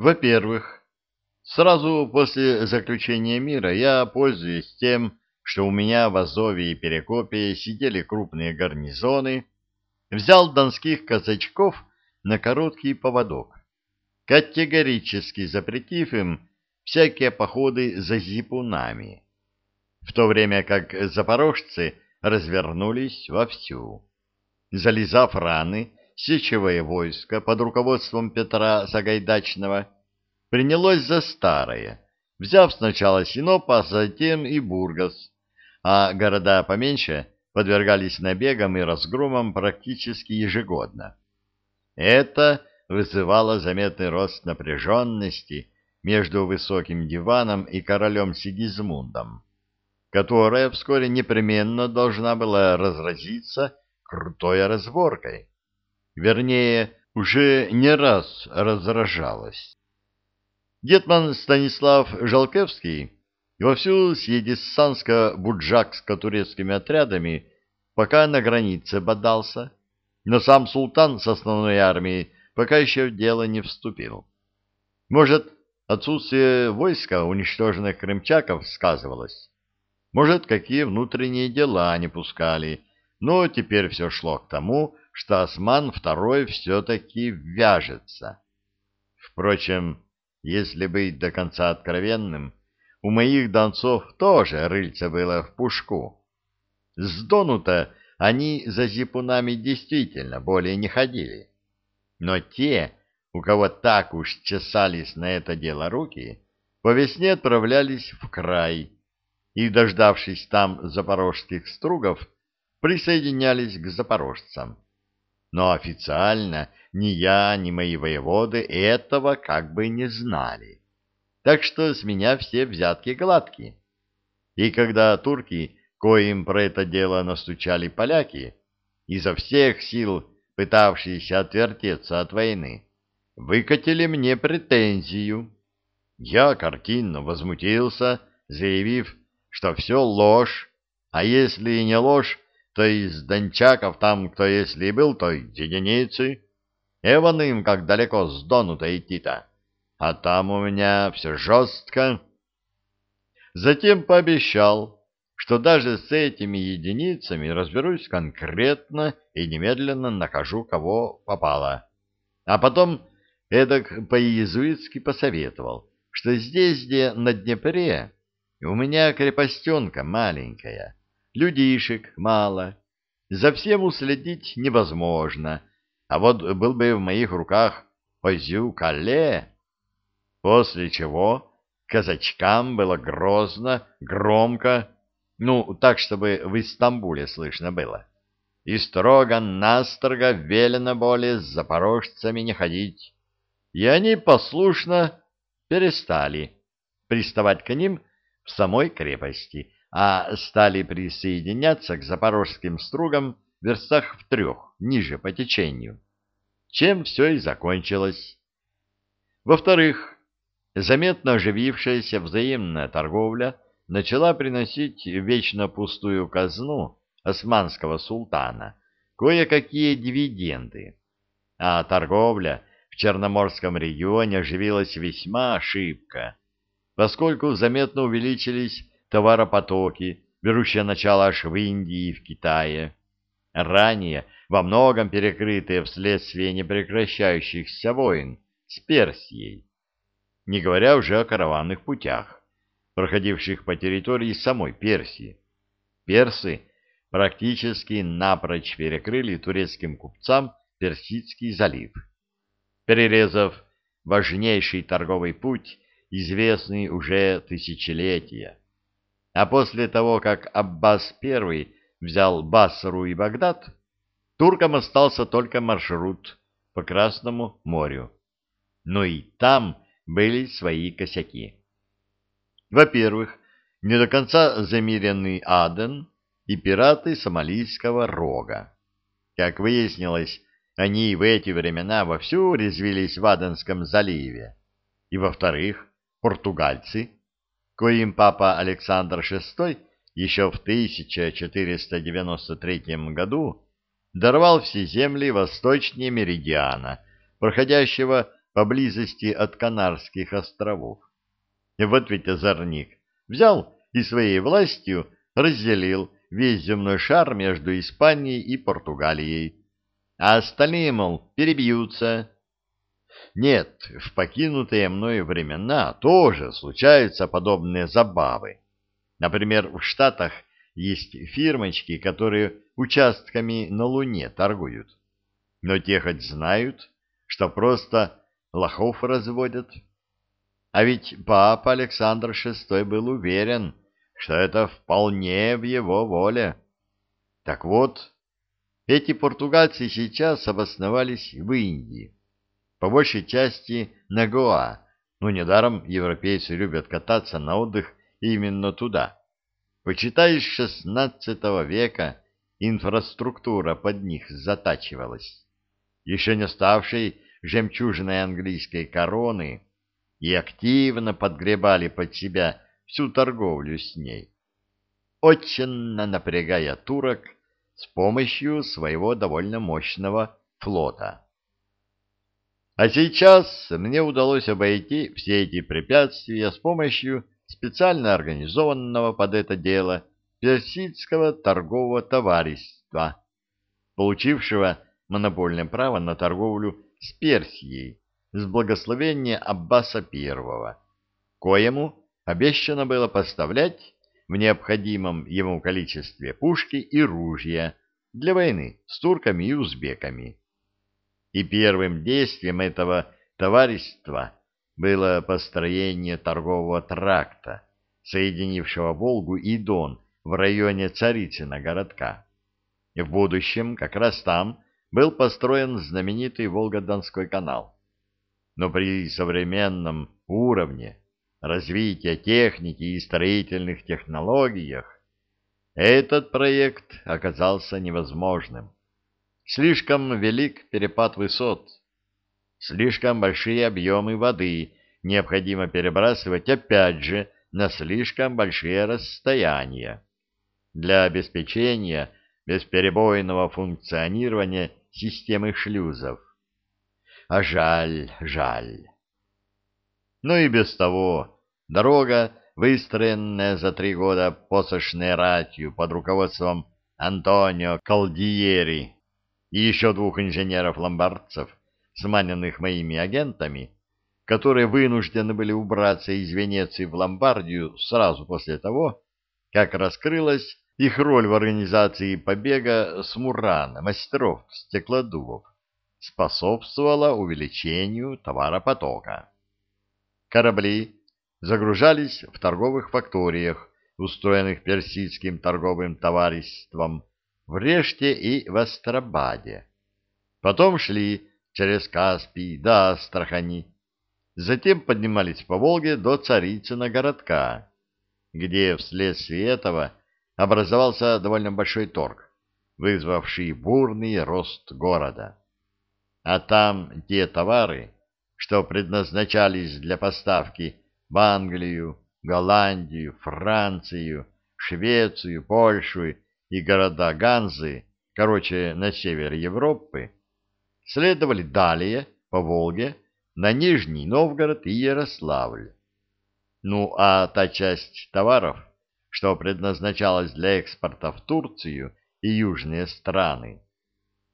Во-первых, сразу после заключения мира я пользуюсь тем, что у меня в Азове и Перекопе сидели крупные гарнизоны, взял донских казачков на короткий поводок, категорически запретив им всякие походы за зипунами, в то время как запорожцы развернулись вовсю. Залезав раны, сечевое войско под руководством Петра Сагайдачного принялось за старое, взяв сначала Синоп, а затем и Бургас, а города поменьше подвергались набегам и разгромам практически ежегодно. Это вызывало заметный рост напряженности между высоким диваном и королем Сигизмундом, которая вскоре непременно должна была разразиться крутой разборкой. Вернее, уже не раз разражалась. Детман Станислав Жалкевский вовсю с едиссанско-буджакско-турецкими отрядами пока на границе бодался, но сам султан с основной армией пока еще в дело не вступил. Может, отсутствие войска уничтоженных крымчаков сказывалось, может, какие внутренние дела не пускали, но теперь все шло к тому, что Осман II все-таки вяжется. Впрочем, если быть до конца откровенным, у моих донцов тоже рыльце было в пушку. С Дону-то они за зипунами действительно более не ходили. Но те, у кого так уж чесались на это дело руки, по весне отправлялись в край и, дождавшись там запорожских стругов, присоединялись к запорожцам. Но официально ни я, ни мои воеводы этого как бы не знали. Так что с меня все взятки гладкие. И когда турки, коим про это дело настучали поляки, изо всех сил пытавшиеся отвертеться от войны, выкатили мне претензию. Я картинно возмутился, заявив, что все ложь, а если и не ложь, то из дончаков там, кто если и был, то единицы. Эван им как далеко с Дону-то идти-то. А там у меня все жестко. Затем пообещал, что даже с этими единицами разберусь конкретно и немедленно накажу, кого попало. А потом эдак по-иезуитски посоветовал, что здесь, где на Днепре, у меня крепостенка маленькая, людишек мало, за всем уследить невозможно, а вот был бы в моих руках Озю-Кале, после чего казачкам было грозно, громко, ну, так, чтобы в Истамбуле слышно было, и строго-настрого велено более с запорожцами не ходить, и они послушно перестали приставать к ним в самой крепости, а стали присоединяться к запорожским стругам в верстах в трех, ниже по течению, чем все и закончилось. Во-вторых, заметно оживившаяся взаимная торговля начала приносить вечно пустую казну османского султана кое-какие дивиденды, а торговля в Черноморском регионе оживилась весьма ошибко, поскольку заметно увеличились товаропотоки, берущие начало аж в Индии и в Китае, ранее во многом перекрытые вследствие непрекращающихся войн с Персией, не говоря уже о караванных путях, проходивших по территории самой Персии. Персы практически напрочь перекрыли турецким купцам Персидский залив, перерезав важнейший торговый путь, известный уже тысячелетия. А после того, как Аббас I взял Басру и Багдад, туркам остался только маршрут по Красному морю. Но и там были свои косяки. Во-первых, не до конца замеренный Аден и пираты Сомалийского рога. Как выяснилось, они в эти времена вовсю резвились в Аденском заливе. И во-вторых, португальцы коим папа Александр VI еще в 1493 году даровал все земли восточнее Меридиана, проходящего поблизости от Канарских островов. Вот ведь озорник взял и своей властью разделил весь земной шар между Испанией и Португалией, а остальные, мол, перебьются. Нет, в покинутые мною времена тоже случаются подобные забавы. Например, в Штатах есть фирмочки, которые участками на Луне торгуют. Но те хоть знают, что просто лохов разводят. А ведь папа Александр VI был уверен, что это вполне в его воле. Так вот, эти португальцы сейчас обосновались в Индии, по большей части на Гоа, но недаром европейцы любят кататься на отдых именно туда. Почитай, с XVI века инфраструктура под них затачивалась. Еще не ставшей жемчужиной английской короны, и активно подгребали под себя всю торговлю с ней, очень напрягая турок с помощью своего довольно мощного флота. А сейчас мне удалось обойти все эти препятствия с помощью специально организованного под это дело персидского торгового товарищества, получившего монопольное право на торговлю с Персией с благословения Аббаса I, коему обещано было поставлять в необходимом ему количестве пушки и ружья для войны с турками и узбеками. И первым действием этого товарищества было построение торгового тракта, соединившего Волгу и Дон в районе Царицына городка. В будущем как раз там был построен знаменитый Волго-Донской канал. Но при современном уровне развития техники и строительных технологиях, этот проект оказался невозможным. Слишком велик перепад высот, слишком большие объемы воды необходимо перебрасывать опять же на слишком большие расстояния для обеспечения бесперебойного функционирования системы шлюзов. А жаль, жаль. Но и без того дорога, выстроенная за три года посошной ратью под руководством Антонио Калдиери и еще двух инженеров-ломбардцев, сманенных моими агентами, которые вынуждены были убраться из Венеции в Ломбардию сразу после того, как раскрылась их роль в организации побега с Мурана, мастеров стеклодувов, способствовала увеличению товаропотока. Корабли загружались в торговых факториях, устроенных персидским торговым товариществом в Реште и в Астрабаде. Потом шли через Каспий до Астрахани, затем поднимались по Волге до Царицына городка, где вследствие этого образовался довольно большой торг, вызвавший бурный рост города. А там те товары, что предназначались для поставки в Англию, Голландию, Францию, Швецию, Польшу и города Ганзы, короче, на север Европы, следовали далее по Волге на Нижний Новгород и Ярославль. Ну а та часть товаров, что предназначалась для экспорта в Турцию и южные страны,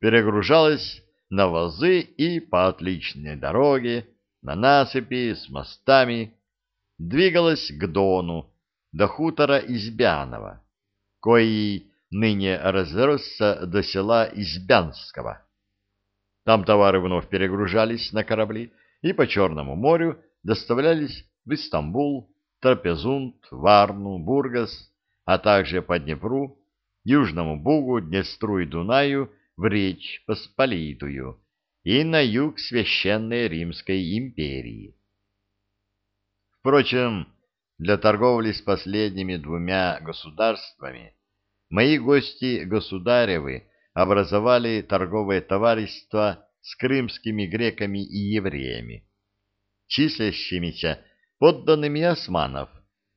перегружалась на возы и по отличной дороге, на насыпи с мостами, двигалась к Дону, до хутора Избянова, кои ныне разросся до села Избянского. Там товары вновь перегружались на корабли и по Черному морю доставлялись в Истамбул, Трапезунд, Варну, Бургас, а также по Днепру, Южному Бугу, Днестру и Дунаю в Речь Посполитую и на юг Священной Римской империи. Впрочем, для торговли с последними двумя государствами мои гости государевы образовали торговое товарищество с крымскими греками и евреями, числящимися подданными османов,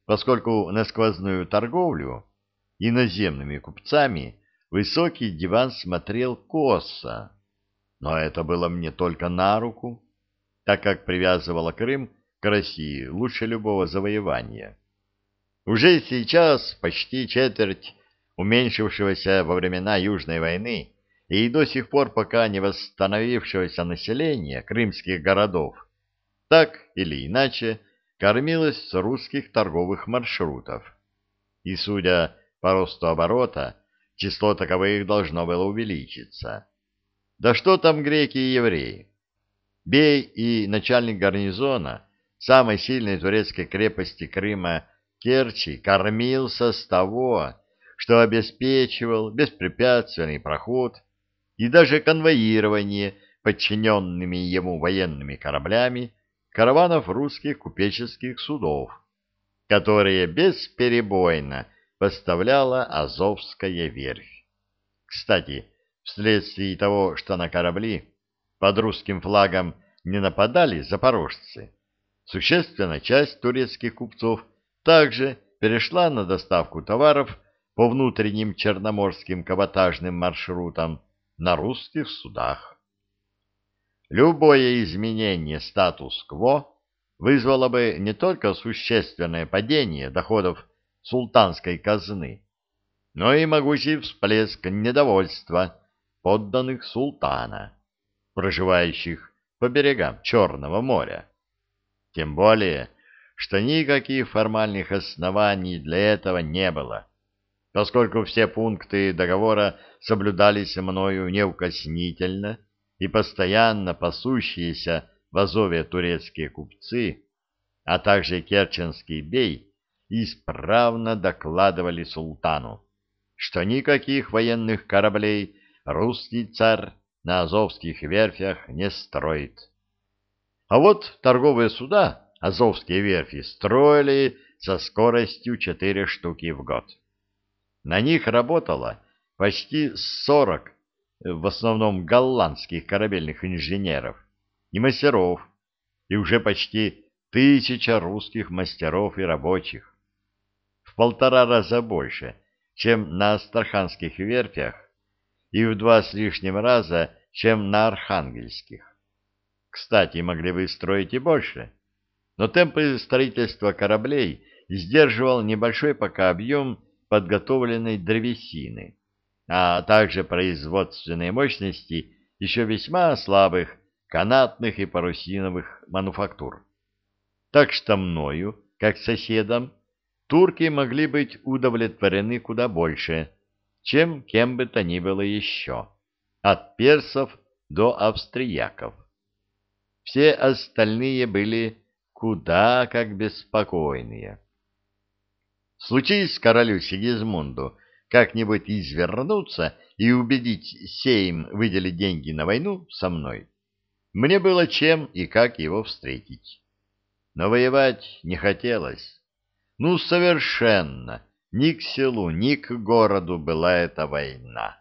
поскольку на сквозную торговлю иноземными купцами Высокий диван смотрел косо, но это было мне только на руку, так как привязывала Крым к России лучше любого завоевания. Уже сейчас почти четверть уменьшившегося во времена Южной войны и до сих пор пока не восстановившегося населения крымских городов так или иначе кормилось с русских торговых маршрутов. И, судя по росту оборота, число таковых должно было увеличиться. Да что там греки и евреи? Бей и начальник гарнизона самой сильной турецкой крепости Крыма Керчи кормился с того, что обеспечивал беспрепятственный проход и даже конвоирование подчиненными ему военными кораблями караванов русских купеческих судов, которые бесперебойно поставляла Азовская верфь. Кстати, вследствие того, что на корабли под русским флагом не нападали запорожцы, существенная часть турецких купцов также перешла на доставку товаров по внутренним черноморским каботажным маршрутам на русских судах. Любое изменение статус-кво вызвало бы не только существенное падение доходов султанской казны, но и могучий всплеск недовольства подданных султана, проживающих по берегам Черного моря. Тем более, что никаких формальных оснований для этого не было, поскольку все пункты договора соблюдались мною неукоснительно, и постоянно пасущиеся в Азове турецкие купцы, а также керченский бей, исправно докладывали султану, что никаких военных кораблей русский царь на азовских верфях не строит. А вот торговые суда азовские верфи строили со скоростью четыре штуки в год. На них работало почти сорок в основном голландских корабельных инженеров и мастеров, и уже почти тысяча русских мастеров и рабочих. В полтора раза больше, чем на астраханских верфях, и в два с лишним раза, чем на архангельских. Кстати, могли бы строить и больше, но темпы строительства кораблей сдерживал небольшой пока объем подготовленной древесины а также производственные мощности еще весьма слабых канатных и парусиновых мануфактур. Так что мною, как соседом, турки могли быть удовлетворены куда больше, чем кем бы то ни было еще, от персов до австрияков. Все остальные были куда как беспокойнее. Случись королю Сигизмунду как-нибудь извернуться и убедить Сейм выделить деньги на войну со мной, мне было чем и как его встретить. Но воевать не хотелось. Ну, совершенно. Ни к селу, ни к городу была эта война.